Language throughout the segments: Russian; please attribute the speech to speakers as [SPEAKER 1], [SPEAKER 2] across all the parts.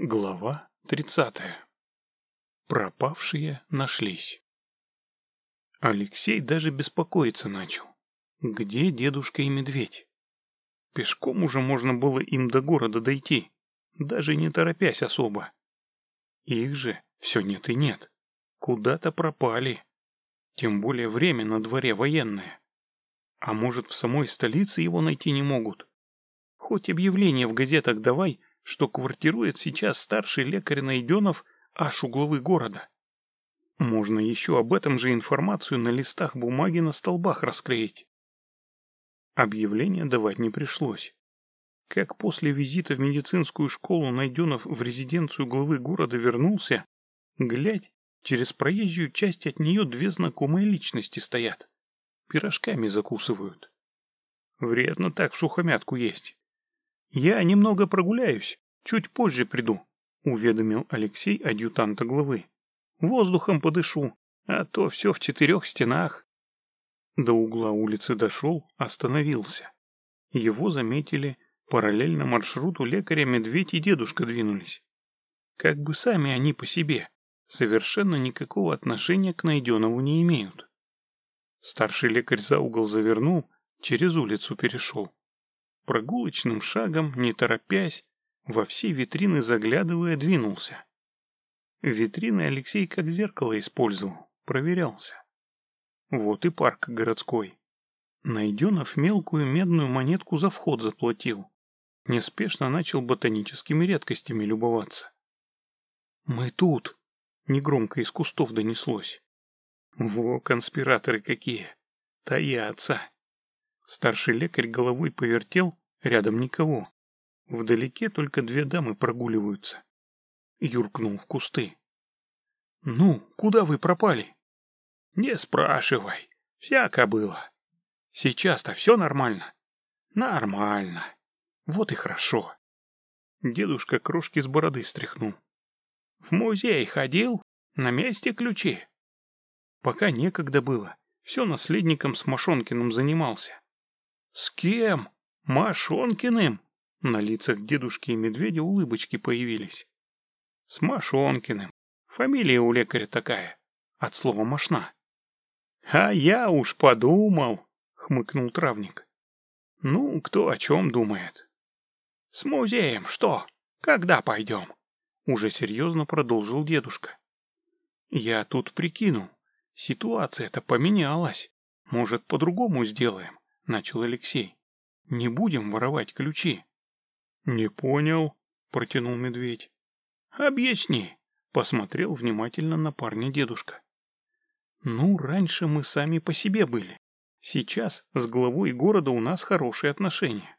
[SPEAKER 1] Глава тридцатая. Пропавшие нашлись. Алексей даже беспокоиться начал. Где дедушка и медведь? Пешком уже можно было им до города дойти, даже не торопясь особо. Их же все нет и нет. Куда-то пропали. Тем более время на дворе военное. А может, в самой столице его найти не могут? Хоть объявление в газетах давай, что квартирует сейчас старший лекарь Найденов аж у главы города. Можно еще об этом же информацию на листах бумаги на столбах расклеить. Объявление давать не пришлось. Как после визита в медицинскую школу Найденов в резиденцию главы города вернулся, глядь, через проезжую часть от нее две знакомые личности стоят. Пирожками закусывают. Вредно так в сухомятку есть. «Я немного прогуляюсь, чуть позже приду», — уведомил Алексей адъютанта главы. «Воздухом подышу, а то все в четырех стенах». До угла улицы дошел, остановился. Его заметили, параллельно маршруту лекаря медведь и дедушка двинулись. Как бы сами они по себе, совершенно никакого отношения к Найденову не имеют. Старший лекарь за угол завернул, через улицу перешел. Прогулочным шагом, не торопясь, во все витрины заглядывая, двинулся. Витрины Алексей как зеркало использовал, проверялся. Вот и парк городской. Найденов мелкую медную монетку за вход заплатил. Неспешно начал ботаническими редкостями любоваться. «Мы тут!» — негромко из кустов донеслось. «Во, конспираторы какие! Таятся!» Старший лекарь головой повертел, рядом никого. Вдалеке только две дамы прогуливаются. Юркнул в кусты. «Ну, куда вы пропали?» «Не спрашивай. Всяко было. Сейчас-то все нормально?» «Нормально. Вот и хорошо». Дедушка крошки с бороды стряхнул. «В музей ходил? На месте ключи?» Пока некогда было. Все наследником с Машонкиным занимался. «С кем? Машонкиным?» На лицах дедушки и медведя улыбочки появились. «С Машонкиным. Фамилия у лекаря такая. От слова «машна». «А я уж подумал», — хмыкнул травник. «Ну, кто о чем думает?» «С музеем что? Когда пойдем?» Уже серьезно продолжил дедушка. «Я тут прикинул. Ситуация-то поменялась. Может, по-другому сделаем начал Алексей. Не будем воровать ключи. Не понял, протянул медведь. Объясни, посмотрел внимательно на парня дедушка. Ну, раньше мы сами по себе были. Сейчас с главой города у нас хорошие отношения.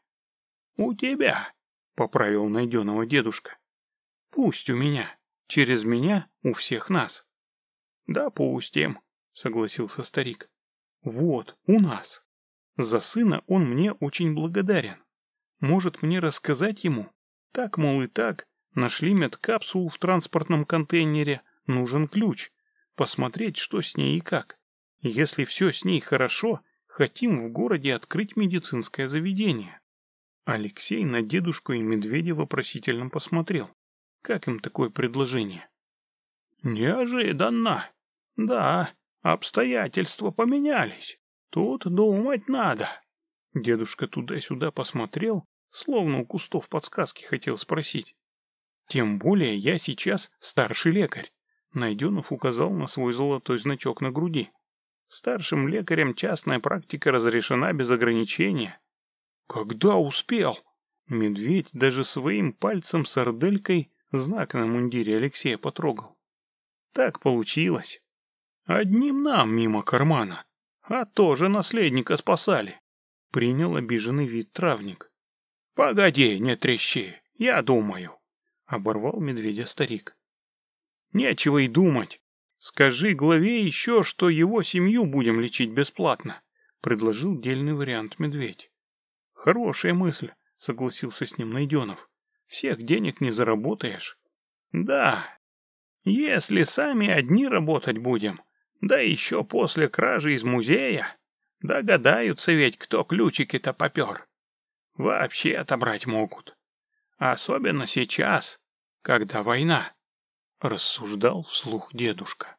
[SPEAKER 1] У тебя, поправил найденного дедушка. Пусть у меня, через меня у всех нас. Допустим, согласился старик. Вот, у нас. За сына он мне очень благодарен. Может мне рассказать ему? Так, мол, и так, нашли медкапсулу в транспортном контейнере, нужен ключ. Посмотреть, что с ней и как. Если все с ней хорошо, хотим в городе открыть медицинское заведение. Алексей на дедушку и медведя вопросительно посмотрел. Как им такое предложение? Неожиданно. Да, обстоятельства поменялись. Тут думать надо. Дедушка туда-сюда посмотрел, словно у кустов подсказки хотел спросить. Тем более я сейчас старший лекарь. Найденов указал на свой золотой значок на груди. Старшим лекарям частная практика разрешена без ограничения. Когда успел? Медведь даже своим пальцем с орделькой знак на мундире Алексея потрогал. Так получилось. Одним нам мимо кармана. А тоже наследника спасали. Принял обиженный вид травник. Погоди, не трещи, я думаю. Оборвал медведя старик. Нечего и думать. Скажи главе еще, что его семью будем лечить бесплатно. Предложил дельный вариант медведь. Хорошая мысль, согласился с ним Найденов. Всех денег не заработаешь. Да, если сами одни работать будем, да еще после кражи из музея. Догадаются ведь, кто ключики-то попер. Вообще отобрать могут. Особенно сейчас. когда война, рассуждал вслух дедушка.